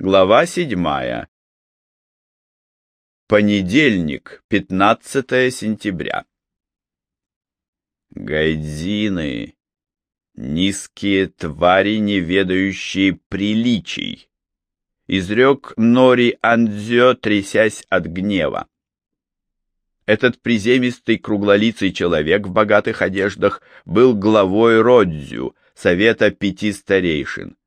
Глава седьмая. Понедельник, 15 сентября. Гайдзины, низкие твари, не ведающие приличий, изрек Нори Андзё, трясясь от гнева. Этот приземистый круглолицый человек в богатых одеждах был главой Родзю, совета пяти старейшин.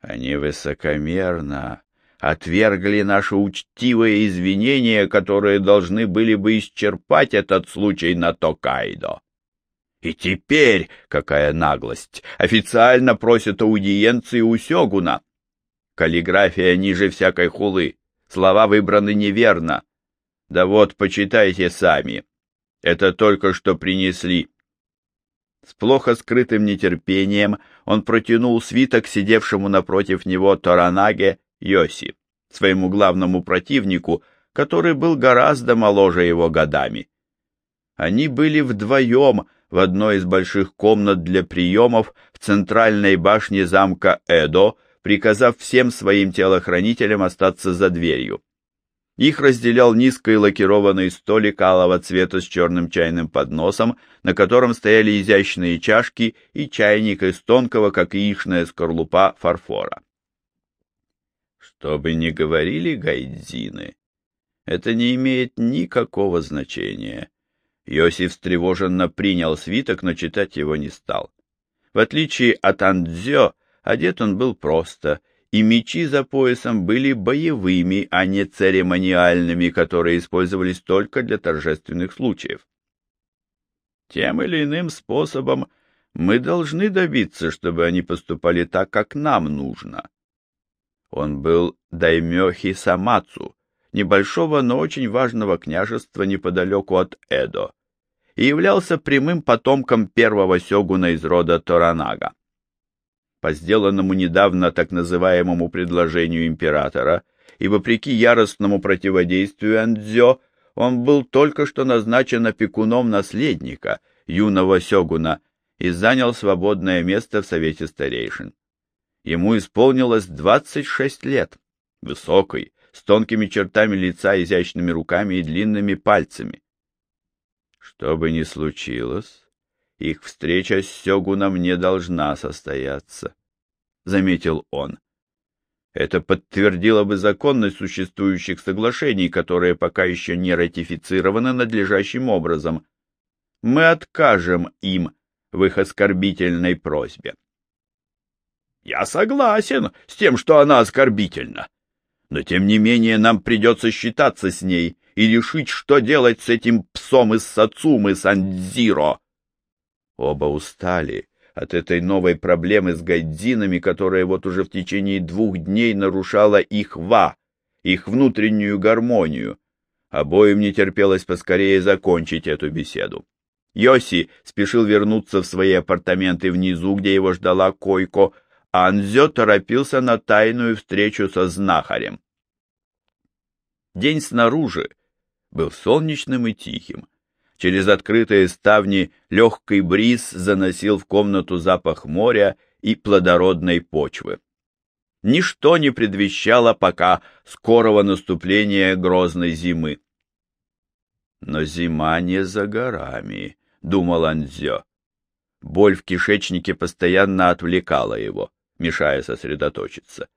Они высокомерно отвергли наши учтивые извинения, которые должны были бы исчерпать этот случай на Токайдо. И теперь, какая наглость, официально просят аудиенции у Сёгуна. Каллиграфия ниже всякой хулы, слова выбраны неверно. Да вот, почитайте сами. Это только что принесли. С плохо скрытым нетерпением он протянул свиток сидевшему напротив него Торанаге Йоси, своему главному противнику, который был гораздо моложе его годами. Они были вдвоем в одной из больших комнат для приемов в центральной башне замка Эдо, приказав всем своим телохранителям остаться за дверью. Их разделял низкий лакированный столик алого цвета с черным чайным подносом, на котором стояли изящные чашки и чайник из тонкого, как яичная скорлупа, фарфора. Что бы ни говорили гайдзины, это не имеет никакого значения. Йосиф встревоженно принял свиток, но читать его не стал. В отличие от Андзё, одет он был просто, и мечи за поясом были боевыми, а не церемониальными, которые использовались только для торжественных случаев. Тем или иным способом мы должны добиться, чтобы они поступали так, как нам нужно. Он был даймёхи Самацу, небольшого, но очень важного княжества неподалеку от Эдо, и являлся прямым потомком первого сёгуна из рода Торанага по сделанному недавно так называемому предложению императора, и вопреки яростному противодействию Андзё, он был только что назначен опекуном наследника, юного сёгуна, и занял свободное место в Совете Старейшин. Ему исполнилось 26 лет, высокий, с тонкими чертами лица, изящными руками и длинными пальцами. Что бы ни случилось, их встреча с Сёгуном не должна состояться, — заметил он. Это подтвердило бы законность существующих соглашений, которые пока еще не ратифицированы надлежащим образом. Мы откажем им в их оскорбительной просьбе. Я согласен с тем, что она оскорбительна. Но тем не менее нам придется считаться с ней и решить, что делать с этим псом из Сацумы Сандзиро. Оба устали от этой новой проблемы с гайдзинами, которая вот уже в течение двух дней нарушала их ва, их внутреннюю гармонию. Обоим не терпелось поскорее закончить эту беседу. Йоси спешил вернуться в свои апартаменты внизу, где его ждала койко, а Анзё торопился на тайную встречу со знахарем. День снаружи был солнечным и тихим. Через открытые ставни легкий бриз заносил в комнату запах моря и плодородной почвы. Ничто не предвещало пока скорого наступления грозной зимы. Но зима не за горами, — думал Анзё. Боль в кишечнике постоянно отвлекала его, мешая сосредоточиться.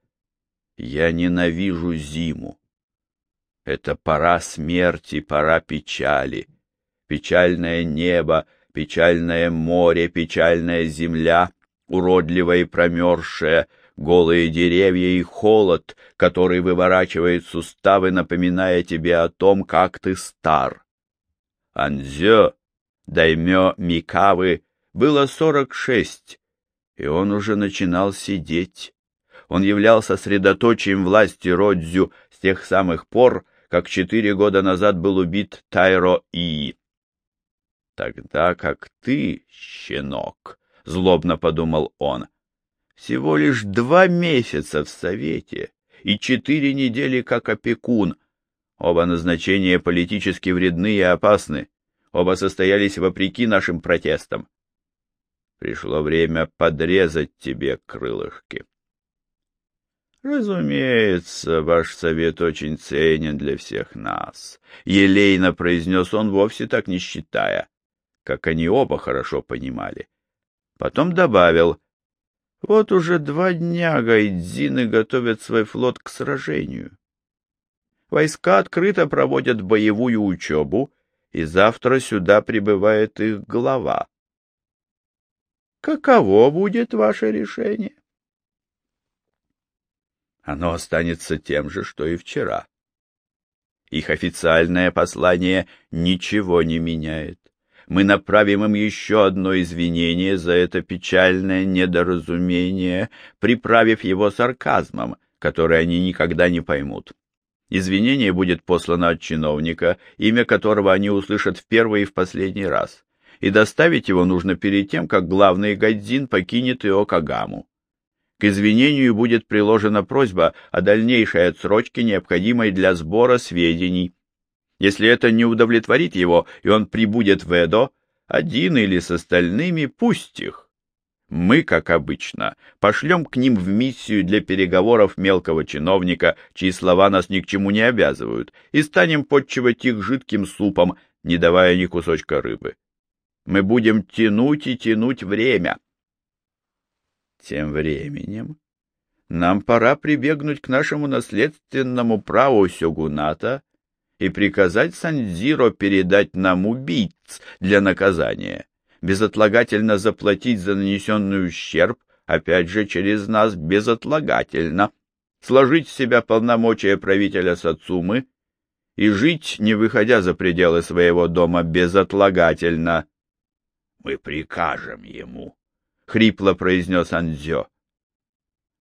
Я ненавижу зиму. Это пора смерти, пора печали печальное небо, печальное море, печальная земля, уродливая и промерзшая, голые деревья и холод, который выворачивает суставы, напоминая тебе о том, как ты стар. Анзё, даймё Микавы, было сорок шесть, и он уже начинал сидеть. Он являлся средоточием власти Родзю с тех самых пор, как четыре года назад был убит Тайро Ии тогда как ты, щенок, — злобно подумал он, — всего лишь два месяца в Совете и четыре недели как опекун. Оба назначения политически вредны и опасны, оба состоялись вопреки нашим протестам. Пришло время подрезать тебе крылышки. Разумеется, ваш совет очень ценен для всех нас. Елейно произнес он, вовсе так не считая, как они оба хорошо понимали. Потом добавил, вот уже два дня гайдзины готовят свой флот к сражению. Войска открыто проводят боевую учебу, и завтра сюда прибывает их глава. Каково будет ваше решение? Оно останется тем же, что и вчера. Их официальное послание ничего не меняет. Мы направим им еще одно извинение за это печальное недоразумение, приправив его сарказмом, который они никогда не поймут. Извинение будет послано от чиновника, имя которого они услышат в первый и в последний раз и доставить его нужно перед тем, как главный Гадзин покинет Иокагаму. К извинению будет приложена просьба о дальнейшей отсрочке, необходимой для сбора сведений. Если это не удовлетворит его, и он прибудет в Эдо, один или с остальными, пусть их. Мы, как обычно, пошлем к ним в миссию для переговоров мелкого чиновника, чьи слова нас ни к чему не обязывают, и станем подчивать их жидким супом, не давая ни кусочка рыбы. Мы будем тянуть и тянуть время. Тем временем нам пора прибегнуть к нашему наследственному праву сёгуната и приказать Сандзиро передать нам убийц для наказания, безотлагательно заплатить за нанесенный ущерб, опять же через нас безотлагательно, сложить в себя полномочия правителя Сацумы и жить, не выходя за пределы своего дома, безотлагательно. Мы прикажем ему, — хрипло произнес Анзё.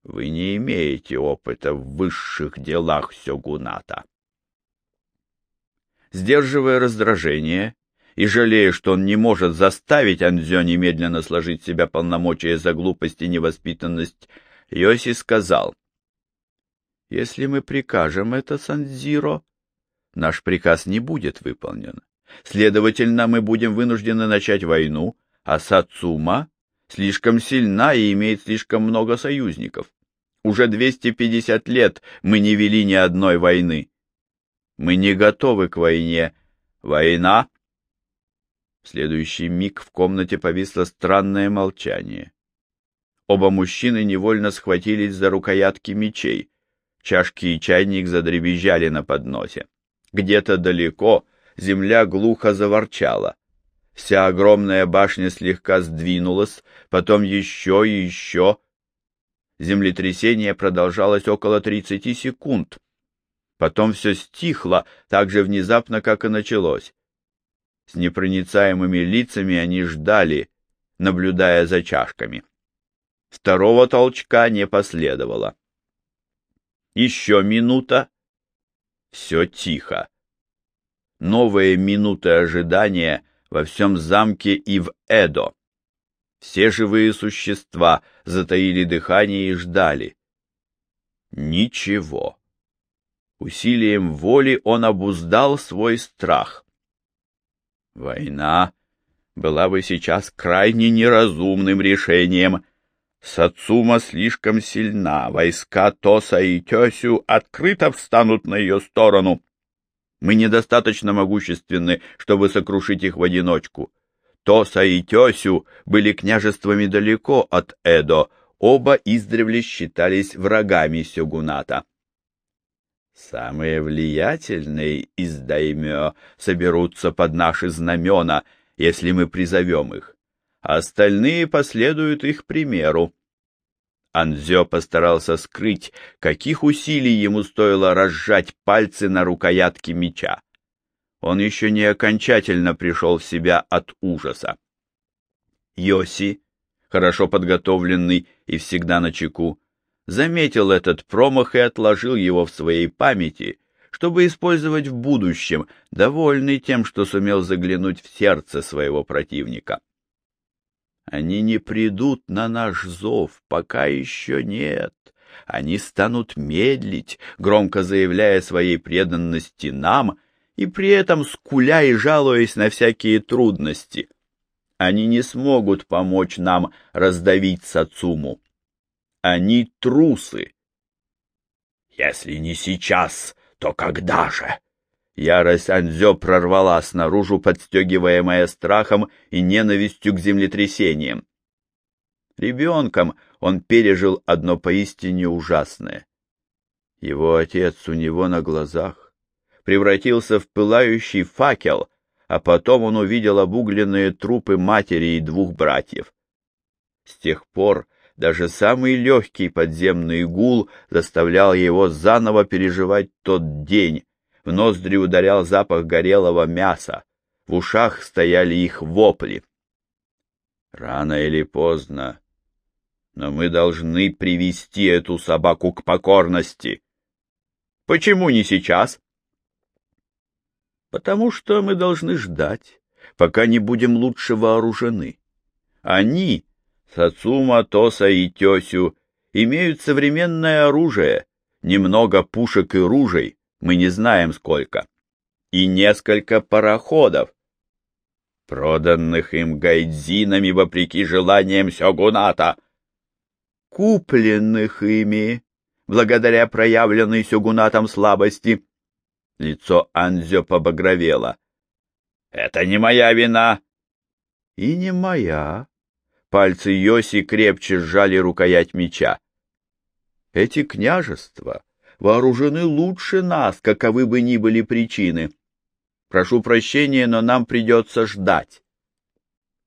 Вы не имеете опыта в высших делах Сёгуната. Сдерживая раздражение и жалея, что он не может заставить Анзё немедленно сложить себя полномочия за глупость и невоспитанность, Йоси сказал, «Если мы прикажем это Санзиро, наш приказ не будет выполнен. Следовательно, мы будем вынуждены начать войну, а Сацума слишком сильна и имеет слишком много союзников. Уже 250 лет мы не вели ни одной войны. Мы не готовы к войне. Война? В следующий миг в комнате повисло странное молчание. Оба мужчины невольно схватились за рукоятки мечей. Чашки и чайник задребезжали на подносе. Где-то далеко земля глухо заворчала. Вся огромная башня слегка сдвинулась, потом еще и еще. Землетрясение продолжалось около 30 секунд. Потом все стихло так же внезапно, как и началось. С непроницаемыми лицами они ждали, наблюдая за чашками. Второго толчка не последовало. Еще минута. Все тихо новые минуты ожидания во всем замке и в Эдо. Все живые существа затаили дыхание и ждали. Ничего. Усилием воли он обуздал свой страх. Война была бы сейчас крайне неразумным решением. Сацума слишком сильна, войска Тоса и Тесю открыто встанут на ее сторону. Мы недостаточно могущественны, чтобы сокрушить их в одиночку. Тоса и Тесю были княжествами далеко от Эдо, оба издревле считались врагами Сёгуната. Самые влиятельные из даймё соберутся под наши знамена, если мы призовем их, остальные последуют их примеру. Анзё постарался скрыть, каких усилий ему стоило разжать пальцы на рукоятке меча. Он еще не окончательно пришел в себя от ужаса. Йоси, хорошо подготовленный и всегда на чеку, заметил этот промах и отложил его в своей памяти, чтобы использовать в будущем, довольный тем, что сумел заглянуть в сердце своего противника. Они не придут на наш зов, пока еще нет. Они станут медлить, громко заявляя своей преданности нам и при этом скуля и жалуясь на всякие трудности. Они не смогут помочь нам раздавить Сацуму. Они трусы. Если не сейчас, то когда же? Ярость Анзё прорвалась наружу, подстегиваемая страхом и ненавистью к землетрясениям. Ребенком он пережил одно поистине ужасное. Его отец у него на глазах превратился в пылающий факел, а потом он увидел обугленные трупы матери и двух братьев. С тех пор даже самый легкий подземный гул заставлял его заново переживать тот день, в ноздри ударял запах горелого мяса, в ушах стояли их вопли. Рано или поздно, но мы должны привести эту собаку к покорности. Почему не сейчас? Потому что мы должны ждать, пока не будем лучше вооружены. Они, Сацума, Тоса и Тесю, имеют современное оружие, немного пушек и ружей, мы не знаем сколько, и несколько пароходов, проданных им гайдзинами вопреки желаниям сёгуната, купленных ими, благодаря проявленной сёгунатом слабости. Лицо Анзё побагровело. — Это не моя вина. — И не моя. Пальцы Йоси крепче сжали рукоять меча. Эти княжества вооружены лучше нас, каковы бы ни были причины. Прошу прощения, но нам придется ждать.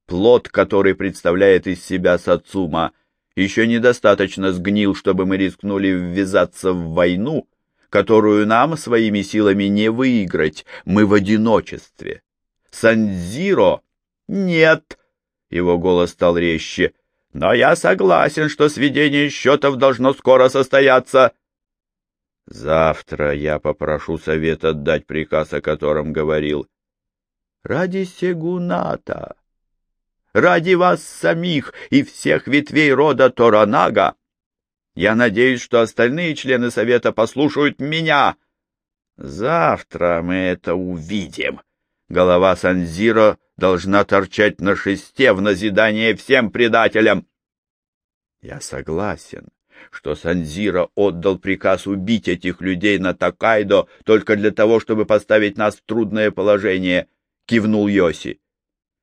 Плод, который представляет из себя Сацума, еще недостаточно сгнил, чтобы мы рискнули ввязаться в войну, которую нам своими силами не выиграть, мы в одиночестве. Санзиро? Нет! Его голос стал резче. Но я согласен, что сведение счетов должно скоро состояться. Завтра я попрошу совет отдать приказ, о котором говорил. Ради Сегуната, ради вас самих и всех ветвей рода Торанага, я надеюсь, что остальные члены совета послушают меня. Завтра мы это увидим. Голова Санзиро должна торчать на шесте в назидание всем предателям. Я согласен, что Санзира отдал приказ убить этих людей на Такайдо только для того, чтобы поставить нас в трудное положение, — кивнул Йоси.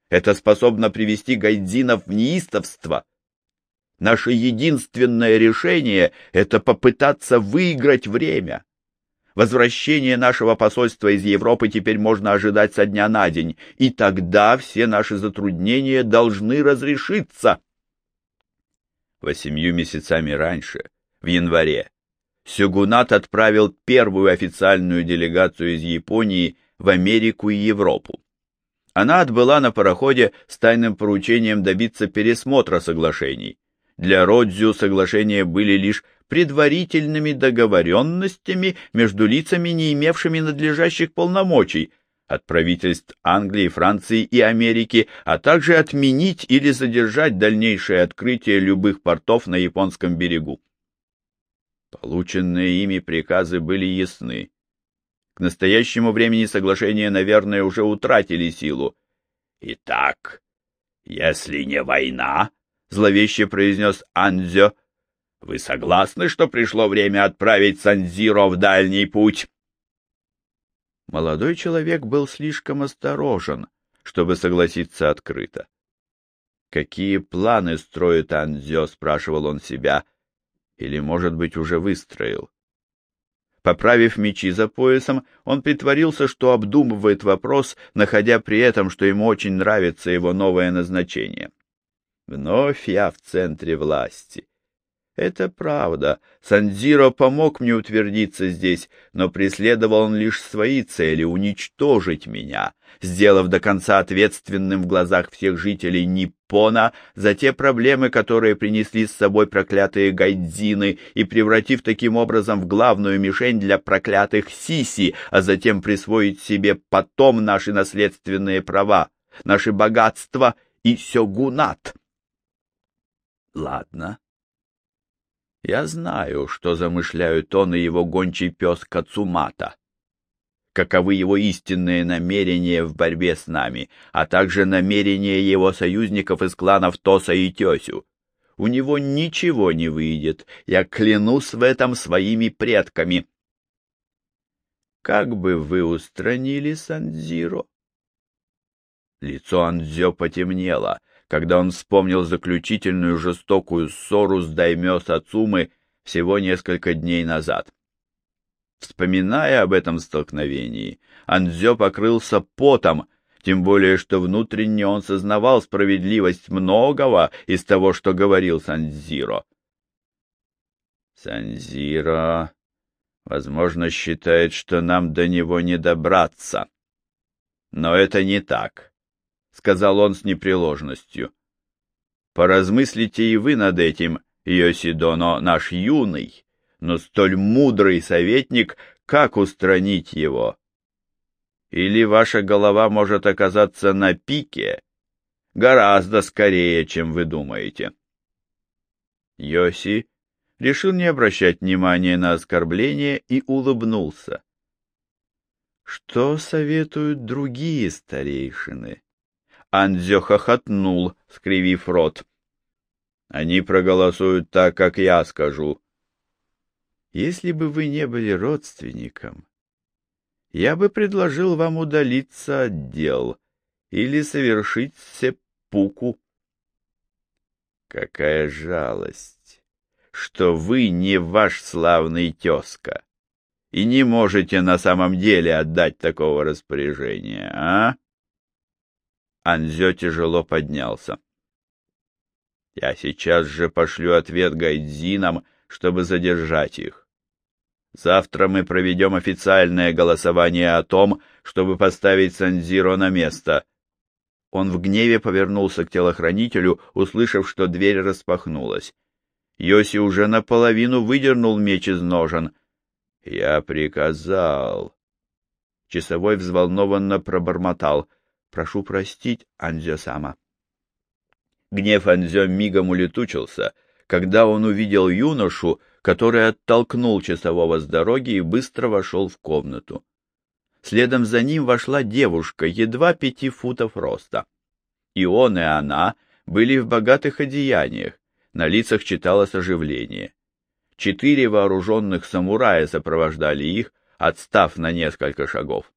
Это способно привести гайдзинов в неистовство. Наше единственное решение — это попытаться выиграть время. Возвращение нашего посольства из Европы теперь можно ожидать со дня на день, и тогда все наши затруднения должны разрешиться. Восемью месяцами раньше, в январе, Сюгунат отправил первую официальную делегацию из Японии в Америку и Европу. Она отбыла на пароходе с тайным поручением добиться пересмотра соглашений. Для Родзю соглашения были лишь предварительными договоренностями между лицами, не имевшими надлежащих полномочий, от правительств Англии, Франции и Америки, а также отменить или задержать дальнейшее открытие любых портов на японском берегу. Полученные ими приказы были ясны. К настоящему времени соглашения, наверное, уже утратили силу. «Итак, если не война, — зловеще произнес Анзё, — вы согласны, что пришло время отправить Санзиро в дальний путь?» Молодой человек был слишком осторожен, чтобы согласиться открыто. «Какие планы строит Анзё?» — спрашивал он себя. «Или, может быть, уже выстроил?» Поправив мечи за поясом, он притворился, что обдумывает вопрос, находя при этом, что ему очень нравится его новое назначение. Вновь я в центре власти. Это правда. Сандзиро помог мне утвердиться здесь, но преследовал он лишь свои цели — уничтожить меня, сделав до конца ответственным в глазах всех жителей Ниппона за те проблемы, которые принесли с собой проклятые гайдзины, и превратив таким образом в главную мишень для проклятых сиси, а затем присвоить себе потом наши наследственные права, наши богатства и сёгунат. Ладно. Я знаю, что замышляют он и его гончий пес Кацумата. Каковы его истинные намерения в борьбе с нами, а также намерения его союзников из кланов Тоса и Тесю. у него ничего не выйдет. Я клянусь в этом своими предками. Как бы вы устранили Сандзиро? Лицо Андзё потемнело, когда он вспомнил заключительную жестокую ссору с Даймё Сацумы всего несколько дней назад. Вспоминая об этом столкновении, Андзё покрылся потом, тем более что внутренне он сознавал справедливость многого из того, что говорил Санзиро. Санзиро, возможно, считает, что нам до него не добраться. Но это не так, — сказал он с непреложностью. Поразмыслите и вы над этим, Йосидоно, наш юный, но столь мудрый советник, как устранить его? Или ваша голова может оказаться на пике гораздо скорее, чем вы думаете. Йоси решил не обращать внимания на оскорбление и улыбнулся. Что советуют другие старейшины? Андзё хохотнул, скривив рот. Они проголосуют так, как я скажу. Если бы вы не были родственником, я бы предложил вам удалиться от дел или совершить сеппуку. Какая жалость, что вы не ваш славный тезка и не можете на самом деле отдать такого распоряжения, а? Анзё тяжело поднялся. Я сейчас же пошлю ответ гайдзинам, чтобы задержать их. Завтра мы проведем официальное голосование о том, чтобы поставить Санзиро на место. Он в гневе повернулся к телохранителю, услышав, что дверь распахнулась. Йоси уже наполовину выдернул меч из ножен. «Я приказал». Часовой взволнованно пробормотал. «Прошу простить, Анзё-сама». Гнев Анзё мигом улетучился, когда он увидел юношу, который оттолкнул часового с дороги и быстро вошел в комнату. Следом за ним вошла девушка, едва пяти футов роста. И он, и она были в богатых одеяниях, на лицах читалось оживление. Четыре вооруженных самурая сопровождали их, отстав на несколько шагов.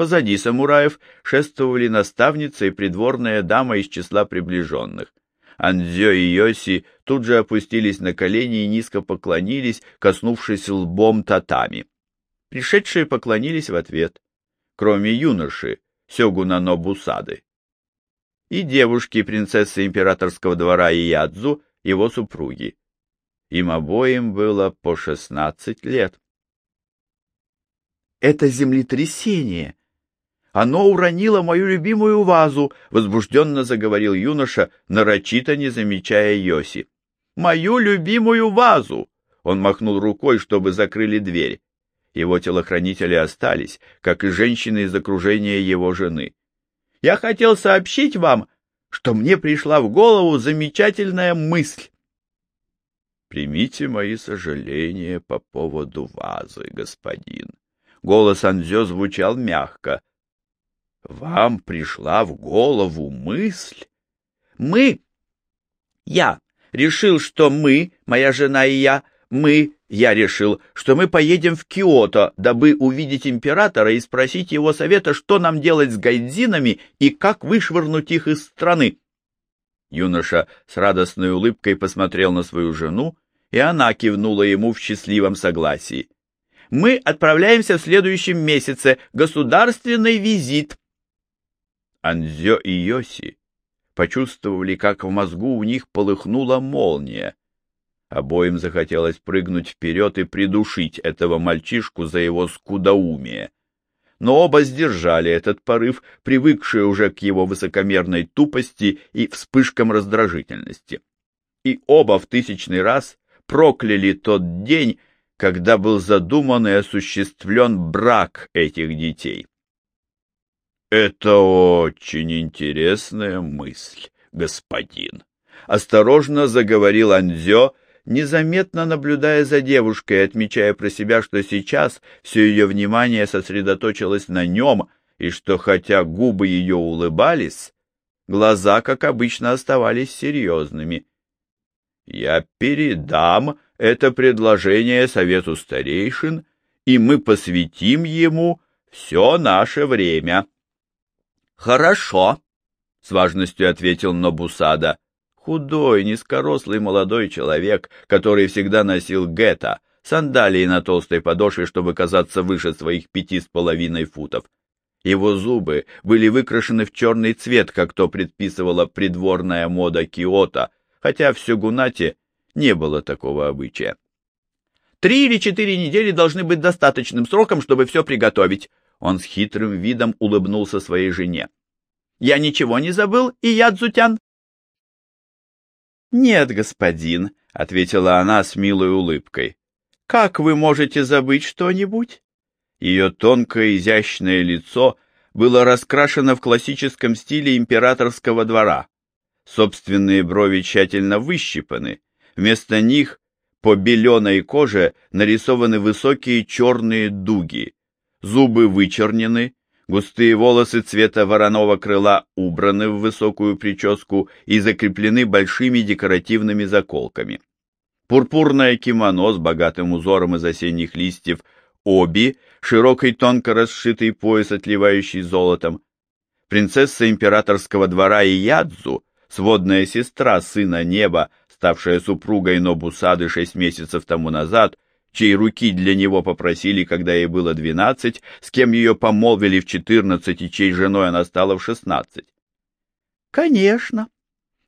Позади самураев шествовали наставница и придворная дама из числа приближенных. Андзё и Йоси тут же опустились на колени и низко поклонились, коснувшись лбом татами. Пришедшие поклонились в ответ, кроме юноши, Сёгуна Нобусады. И девушки, принцессы императорского двора Иядзу, его супруги. Им обоим было по шестнадцать лет. «Это землетрясение!» Оно уронило мою любимую вазу, — возбужденно заговорил юноша, нарочито не замечая Йоси. — Мою любимую вазу! Он махнул рукой, чтобы закрыли дверь. Его телохранители остались, как и женщины из окружения его жены. — Я хотел сообщить вам, что мне пришла в голову замечательная мысль. Примите мои сожаления по поводу вазы, господин. Голос Анзё звучал мягко, вам пришла в голову мысль? Мы, я, решил, что мы, моя жена и я, мы, я решил, что мы поедем в Киото, дабы увидеть императора и спросить его совета, что нам делать с гайдзинами и как вышвырнуть их из страны. Юноша с радостной улыбкой посмотрел на свою жену, и она кивнула ему в счастливом согласии. «Мы отправляемся в следующем месяце. Государственный визит. Анзё и Йоси почувствовали, как в мозгу у них полыхнула молния. Обоим захотелось прыгнуть вперед и придушить этого мальчишку за его скудоумие. Но оба сдержали этот порыв, привыкшие уже к его высокомерной тупости и вспышкам раздражительности. И оба в тысячный раз прокляли тот день, когда был задуман и осуществлен брак этих детей. Это очень интересная мысль, господин. Осторожно заговорил Анзё, незаметно наблюдая за девушкой и отмечая про себя, что сейчас все ее внимание сосредоточилось на нем, и что хотя губы ее улыбались, глаза, как обычно, оставались серьезными. Я передам это предложение Совету Старейшин, и мы посвятим ему все наше время. — Хорошо, — с важностью ответил Нобусада. Худой, низкорослый молодой человек, который всегда носил гетто, сандалии на толстой подошве, чтобы казаться выше своих пяти с половиной футов. Его зубы были выкрашены в черный цвет, как то предписывала придворная мода Киото, хотя в Сёгунате не было такого обычая. «Три или четыре недели должны быть достаточным сроком, чтобы все приготовить». Он с хитрым видом улыбнулся своей жене. «Я ничего не забыл, и я, Дзутян?» «Нет, господин», — ответила она с милой улыбкой. «Как вы можете забыть что-нибудь?» Ее тонкое изящное лицо было раскрашено в классическом стиле императорского двора. Собственные брови тщательно выщипаны, вместо них по беленой коже нарисованы высокие черные дуги, зубы вычернены, густые волосы цвета вороного крыла убраны в высокую прическу и закреплены большими декоративными заколками. Пурпурное кимоно с богатым узором из осенних листьев оби, широкий тонко расшитый пояс, отливающий золотом. Принцесса императорского двора Иядзу, сводная сестра сына неба, ставшая супругой Нобусады шесть месяцев тому назад, чьей руки для него попросили, когда ей было двенадцать, с кем ее помолвили в четырнадцать и чьей женой она стала в шестнадцать. Конечно,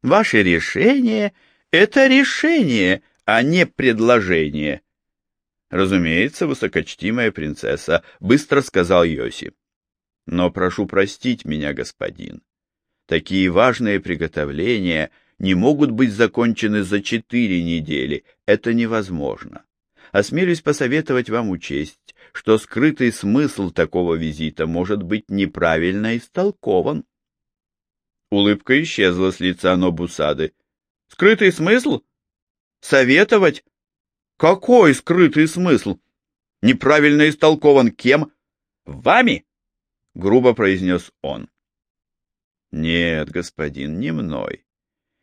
ваше решение — это решение, а не предложение, Разумеется, высокочтимая принцесса, быстро сказал Йоси. Но прошу простить меня, господин. Такие важные приготовления не могут быть закончены за четыре недели. Это невозможно. Осмелюсь посоветовать вам учесть, что скрытый смысл такого визита может быть неправильно истолкован. Улыбка исчезла с лица Нобусады. Скрытый смысл? Советовать? Какой скрытый смысл? Неправильно истолкован кем? Вами? Грубо произнес он. Нет, господин, не мной.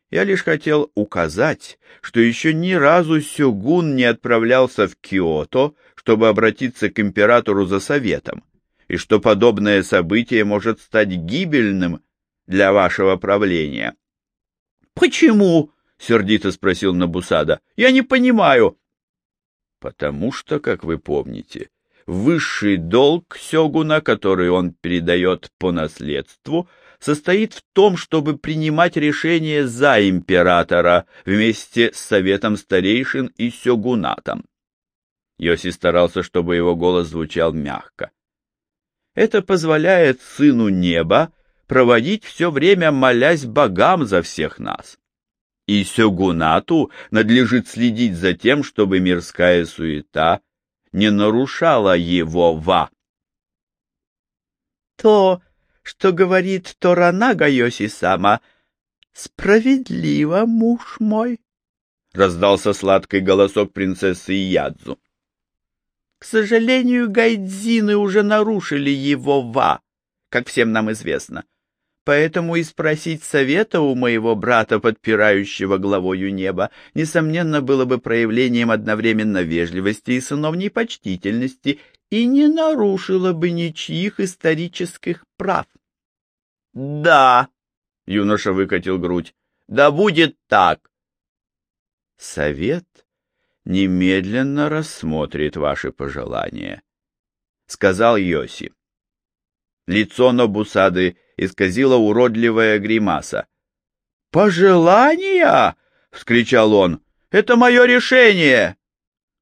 Я лишь хотел указать, что еще ни разу Сёгун не отправлялся в Киото, чтобы обратиться к императору за советом, и что подобное событие может стать гибельным для вашего правления. — Почему? — сердито спросил Набусада. — Я не понимаю. Потому что, как вы помните, высший долг Сёгуна, который он передает по наследству, состоит в том, чтобы принимать решения за императора вместе с советом старейшин и сёгунатом. Йоси старался, чтобы его голос звучал мягко. Это позволяет сыну неба проводить все время, молясь богам за всех нас и сёгунату надлежит следить за тем, чтобы мирская суета не нарушала его ва. То, что говорит Торанага Йоси-сама, справедливо, муж мой, — раздался сладкий голосок принцессы Ядзу. К сожалению, гайдзины уже нарушили его ва, как всем нам известно. — поэтому и спросить совета у моего брата, подпирающего главою неба, несомненно, было бы проявлением одновременно вежливости и сыновней почтительности и не нарушило бы ничьих исторических прав. — Да, — юноша выкатил грудь, — да будет так. — Совет немедленно рассмотрит ваши пожелания, — сказал Йоси. Лицо Нобусады исказила уродливая гримаса. «Пожелания?» — вскричал он. «Это мое решение!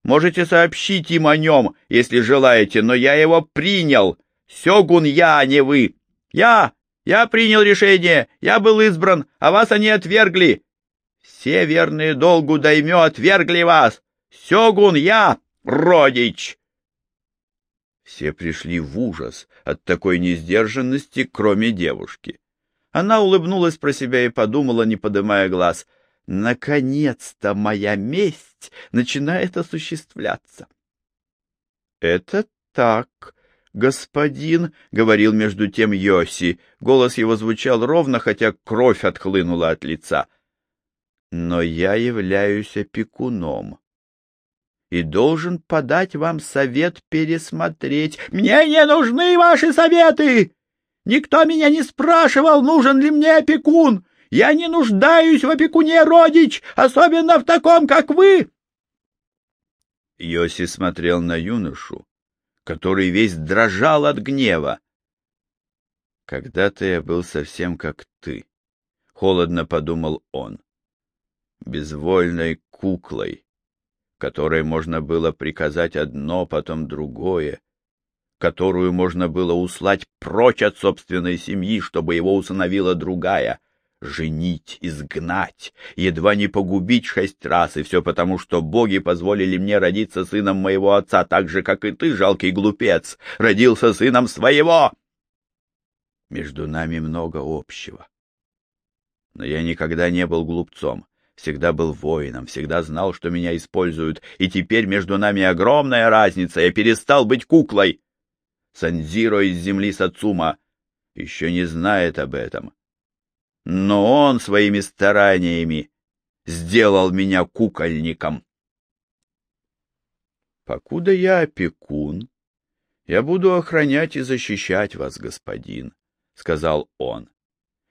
Можете сообщить им о нем, если желаете, но я его принял. Сёгун я, а не вы. Я, я принял решение, я был избран, а вас они отвергли. Все верные долгу даймё отвергли вас. Сёгун я, родич!» Все пришли в ужас от такой несдержанности, кроме девушки. Она улыбнулась про себя и подумала, не поднимая глаз, «Наконец-то моя месть начинает осуществляться». «Это так, господин», — говорил между тем Йоси. Голос его звучал ровно, хотя кровь отхлынула от лица. но я являюсь опекуном и должен подать вам совет пересмотреть. Мне не нужны ваши советы! Никто меня не спрашивал, нужен ли мне опекун. Я не нуждаюсь в опекуне, родич, особенно в таком, как вы. Йоси смотрел на юношу, который весь дрожал от гнева. «Когда-то я был совсем как ты», — холодно подумал он, — «безвольной куклой, которой можно было приказать одно, потом другое, которую можно было услать прочь от собственной семьи, чтобы его усыновила другая, женить, изгнать, едва не погубить шесть раз, и все потому, что боги позволили мне родиться сыном моего отца, так же, как и ты, жалкий глупец, родился сыном своего. Между нами много общего. Но я никогда не был глупцом, всегда был воином, всегда знал, что меня используют, и теперь между нами огромная разница, я перестал быть куклой. Санзиро из земли Сацума еще не знает об этом. Но он своими стараниями сделал меня кукольником. Покуда я опекун, я буду охранять и защищать вас, господин, — сказал он.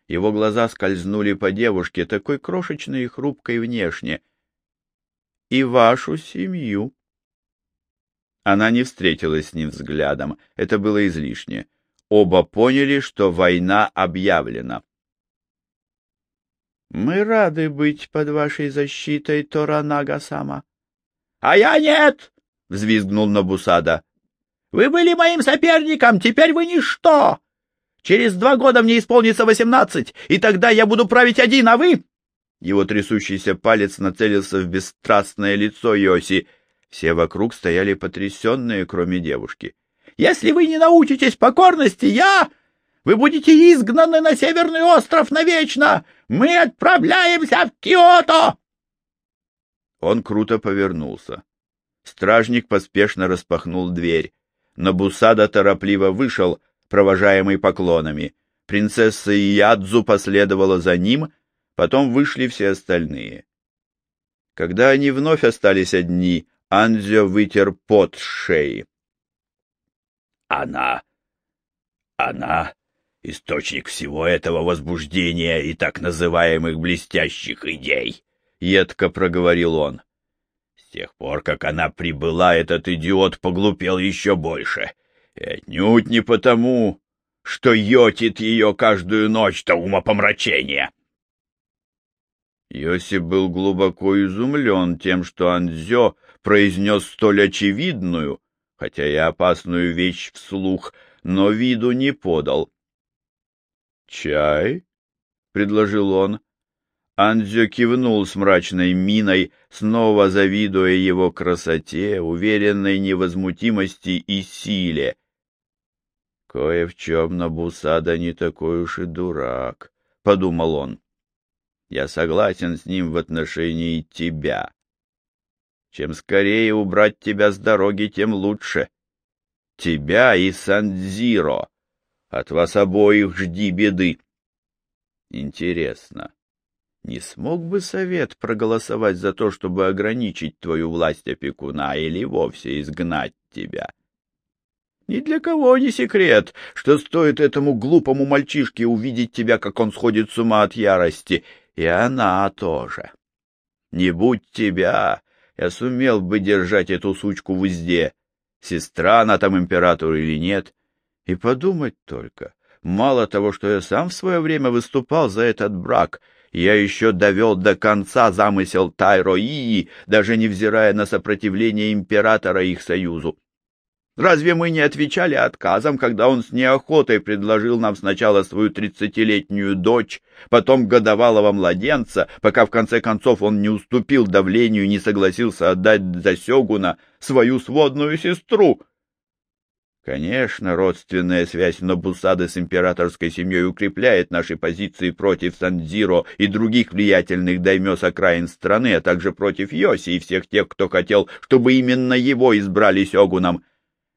Его глаза скользнули по девушке, такой крошечной и хрупкой внешне. — И вашу семью. Она не встретилась с ним взглядом, это было излишне. Оба поняли, что война объявлена. — Мы рады быть под вашей защитой, Торанага-сама. — А я нет! — взвизгнул Набусада. — Вы были моим соперником, теперь вы ничто! Через два года мне исполнится восемнадцать, и тогда я буду править один, а вы...» Его трясущийся палец нацелился в бесстрастное лицо Йоси. Все вокруг стояли потрясенные, кроме девушки. «Если вы не научитесь покорности, я... Вы будете изгнаны на Северный остров навечно! Мы отправляемся в Киото!» Он круто повернулся. Стражник поспешно распахнул дверь. Набусада торопливо вышел, провожаемый поклонами. Принцесса Ядзу последовала за ним, потом вышли все остальные. Когда они вновь остались одни, Анзё вытер пот с шеи. «Она... она — источник всего этого возбуждения и так называемых блестящих идей», — едко проговорил он. «С тех пор, как она прибыла, этот идиот поглупел еще больше. И отнюдь не потому, что йотит ее каждую ночь до умопомрачения. Йосип был глубоко изумлен тем, что Анзё произнес столь очевидную, хотя и опасную вещь вслух, но виду не подал. «Чай?» — предложил он. Анзё кивнул с мрачной миной, снова завидуя его красоте, уверенной невозмутимости и силе. Кое в чем Набусада не такой уж и дурак, — подумал он. Я согласен с ним в отношении тебя. Чем скорее убрать тебя с дороги, тем лучше. Тебя и Сандзиро. От вас обоих жди беды. Интересно, не смог бы совет проголосовать за то, чтобы ограничить твою власть опекуна или вовсе изгнать тебя? — ни для кого не секрет, что стоит этому глупому мальчишке увидеть тебя, как он сходит с ума от ярости, и она тоже. Не будь тебя, я сумел бы держать эту сучку в узде, сестра она там императору или нет. И подумать только, мало того, что я сам в свое время выступал за этот брак, я еще довел до конца замысел Тайро Ии, даже невзирая на сопротивление императора их союзу. Разве мы не отвечали отказом, когда он с неохотой предложил нам сначала свою тридцатилетнюю дочь, потом годовалого младенца, пока в конце концов он не уступил давлению и не согласился отдать за Сёгуна свою сводную сестру? Конечно, родственная связь Нобусады с императорской семьей укрепляет наши позиции против Сандзиро и других влиятельных даймёс окраин страны, а также против Йоси и всех тех, кто хотел, чтобы именно его избрали Сёгуном.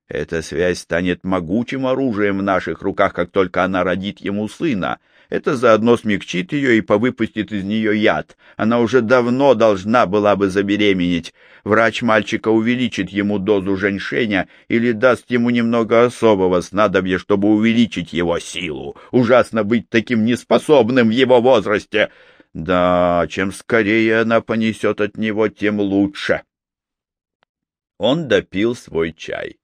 Эта связь станет могучим оружием в наших руках, как только она родит ему сына. Это заодно смягчит ее и повыпустит из нее яд. Она уже давно должна была бы забеременеть. Врач мальчика увеличит ему дозу женьшеня или даст ему немного особого снадобья, чтобы увеличить его силу. Ужасно быть таким неспособным в его возрасте. Да, чем скорее она понесет от него, тем лучше. Он допил свой чай.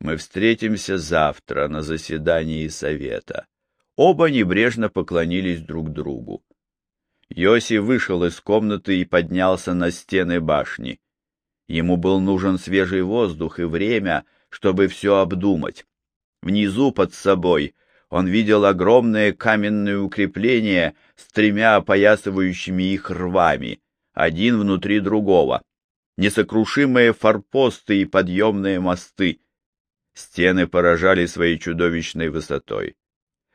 Мы встретимся завтра на заседании совета. Оба небрежно поклонились друг другу. Йоси вышел из комнаты и поднялся на стены башни. Ему был нужен свежий воздух и время, чтобы все обдумать. Внизу под собой он видел огромные каменные укрепления с тремя опоясывающими их рвами, один внутри другого, несокрушимые форпосты и подъемные мосты. Стены поражали своей чудовищной высотой.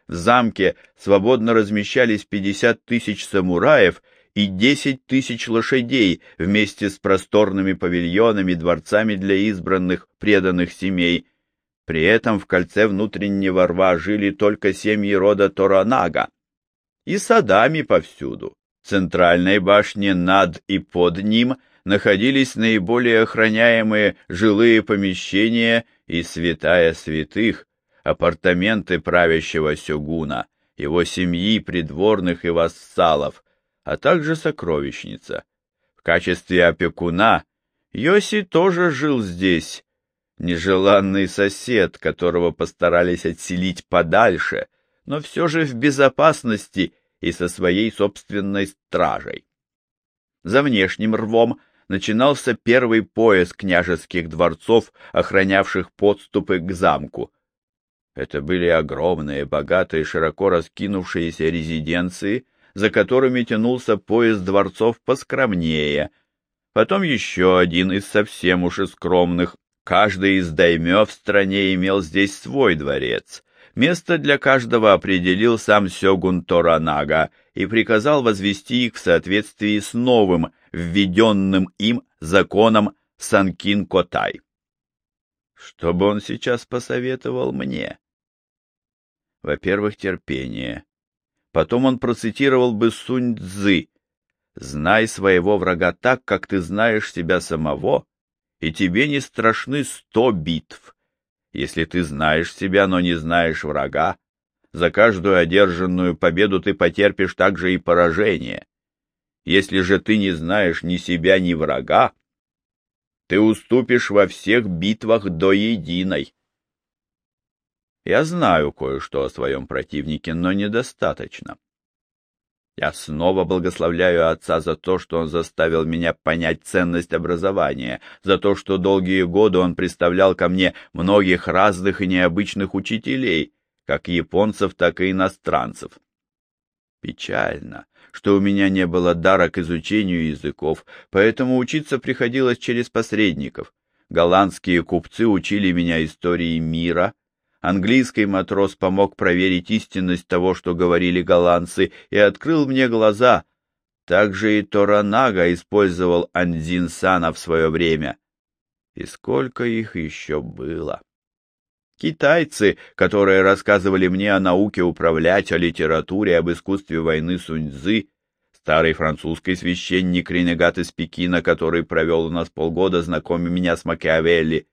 В замке свободно размещались 50 тысяч самураев и 10 тысяч лошадей вместе с просторными павильонами, дворцами для избранных, преданных семей. При этом в кольце внутреннего рва жили только семьи рода Торанага. И садами повсюду. Центральной башне над и под ним находились наиболее охраняемые жилые помещения и святая святых, апартаменты правящего сёгуна, его семьи, придворных и вассалов, а также сокровищница. В качестве опекуна Йоси тоже жил здесь, нежеланный сосед, которого постарались отселить подальше, но все же в безопасности и со своей собственной стражей. За внешним рвом начинался первый пояс княжеских дворцов, охранявших подступы к замку. Это были огромные, богатые, широко раскинувшиеся резиденции, за которыми тянулся пояс дворцов поскромнее. Потом еще один из совсем уж и скромных. Каждый из даймё в стране имел здесь свой дворец. Место для каждого определил сам сёгун Торанага и приказал возвести их в соответствии с новым, введенным им законом Санкин-Котай. Что бы он сейчас посоветовал мне? Во-первых, терпение. Потом он процитировал бы Сунь-Цзы. «Знай своего врага так, как ты знаешь себя самого, и тебе не страшны сто битв. Если ты знаешь себя, но не знаешь врага, за каждую одержанную победу ты потерпишь также и поражение. Если же ты не знаешь ни себя, ни врага, ты уступишь во всех битвах до единой. Я знаю кое-что о своем противнике, но недостаточно. Я снова благословляю отца за то, что он заставил меня понять ценность образования, за то, что долгие годы он представлял ко мне многих разных и необычных учителей, как японцев, так и иностранцев. Печально, что у меня не было дара к изучению языков, поэтому учиться приходилось через посредников. Голландские купцы учили меня истории мира — Английский матрос помог проверить истинность того, что говорили голландцы, и открыл мне глаза. Также и Торанага использовал Андзин-сана в свое время. И сколько их еще было! Китайцы, которые рассказывали мне о науке управлять, о литературе, об искусстве войны Сунь-Цзы, старый французский священник Ренегат из Пекина, который провел у нас полгода, знакомя меня с Макиавелли,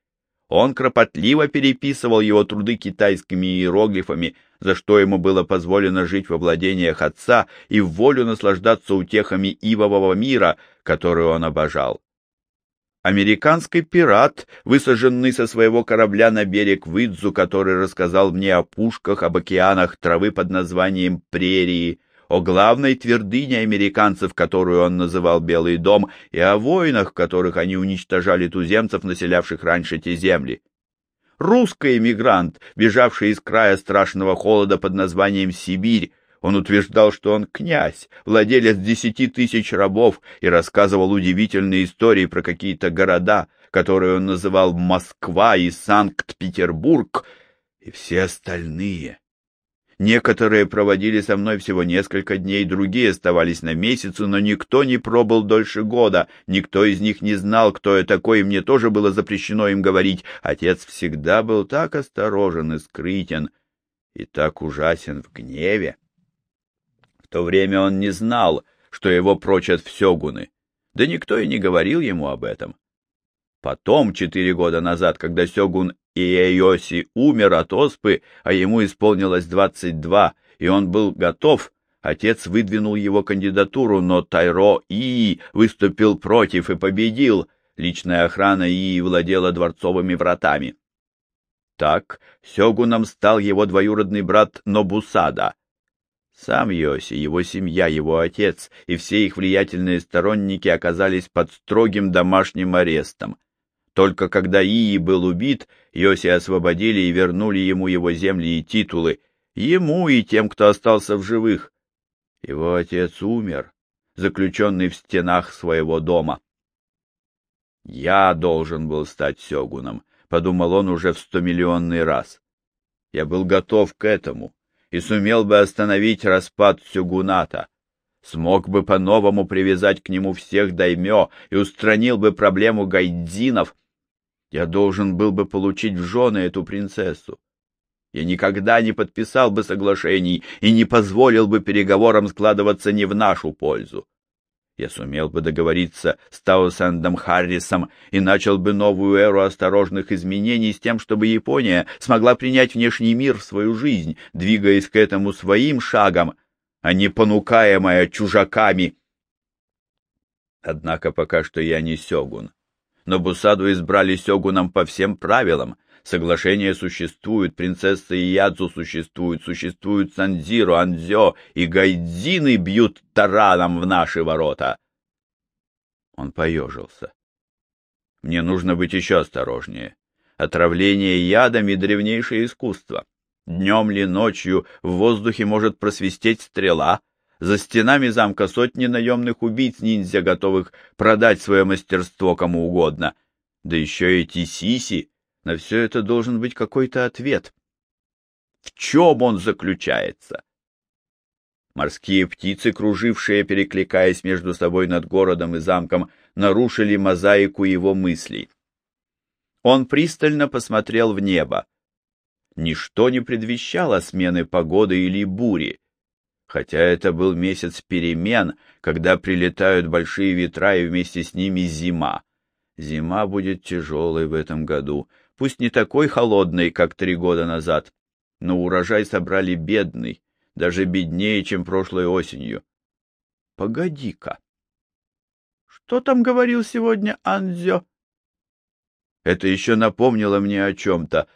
он кропотливо переписывал его труды китайскими иероглифами, за что ему было позволено жить во владениях отца и в волю наслаждаться утехами ивового мира, который он обожал. Американский пират, высаженный со своего корабля на берег Выдзу, который рассказал мне о пушках, об океанах травы под названием прерии, о главной твердыне американцев, которую он называл Белый дом, и о войнах, которых они уничтожали туземцев, населявших раньше те земли. Русский эмигрант, бежавший из края страшного холода под названием Сибирь, он утверждал, что он князь, владелец десяти тысяч рабов, и рассказывал удивительные истории про какие-то города, которые он называл Москва и Санкт-Петербург, и все остальные. Некоторые проводили со мной всего несколько дней, другие оставались на месяцы, но никто не пробыл дольше года, никто из них не знал, кто я такой, и мне тоже было запрещено им говорить. Отец всегда был так осторожен и скрытен, и так ужасен в гневе. то время он не знал, что его прочат в сёгуны, да никто и не говорил ему об этом. Потом, четыре года назад, когда сёгун Иэйоси умер от оспы, а ему исполнилось двадцать два, и он был готов, отец выдвинул его кандидатуру, но Тайро Ии выступил против и победил. Личная охрана Ии владела дворцовыми вратами. Так сёгуном стал его двоюродный брат Нобусада. Сам Йоси, его семья, его отец и все их влиятельные сторонники оказались под строгим домашним арестом. Только когда Ии был убит, Йоси освободили и вернули ему его земли и титулы, ему и тем, кто остался в живых. Его отец умер, заключенный в стенах своего дома. Я должен был стать сёгуном, подумал он уже в стомиллионный раз. Я был готов к этому и сумел бы остановить распад сёгуната, смог бы по-новому привязать к нему всех даймё и устранил бы проблему гайдзинов. Я должен был бы получить в жены эту принцессу. Я никогда не подписал бы соглашений и не позволил бы переговорам складываться не в нашу пользу я сумел бы договориться с Таусендом Харрисом и начал бы новую эру осторожных изменений с тем, чтобы Япония смогла принять внешний мир в свою жизнь, двигаясь к этому своим шагом, а не понукаемая чужаками. Однако пока что я не сёгун. Но Бусаду избрали сёгуном по всем правилам, Соглашения существуют, принцесса Ядзу существует, существуют Санзиро, Анзё и Гайдзины бьют тараном в наши ворота. Он поежился. Мне нужно быть еще осторожнее. Отравление ядами — древнейшее искусство. Днем ли, ночью в воздухе может просвистеть стрела. За стенами замка сотни наемных убийц-ниндзя, готовых продать свое мастерство кому угодно. Да еще эти сиси на все это должен быть какой-то ответ. В чем он заключается? Морские птицы, кружившие, перекликаясь между собой над городом и замком, нарушили мозаику его мыслей. Он пристально посмотрел в небо. Ничто не предвещало смены погоды или бури, хотя это был месяц перемен, когда прилетают большие ветра и вместе с ними зима. Зима будет тяжелой в этом году, пусть не такой холодный, как три года назад, но урожай собрали бедный, даже беднее, чем прошлой осенью. Погоди-ка. Что там говорил сегодня Анзё? Это еще напомнило мне о чем-то.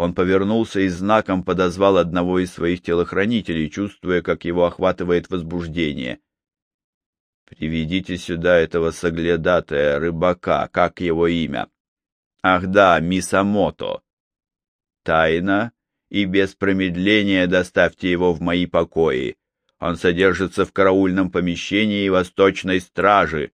Он повернулся и знаком подозвал одного из своих телохранителей, чувствуя, как его охватывает возбуждение. «Приведите сюда этого соглядатая, рыбака, как его имя?» Ах да, Мисамото. Тайна и без промедления доставьте его в мои покои. Он содержится в караульном помещении восточной стражи.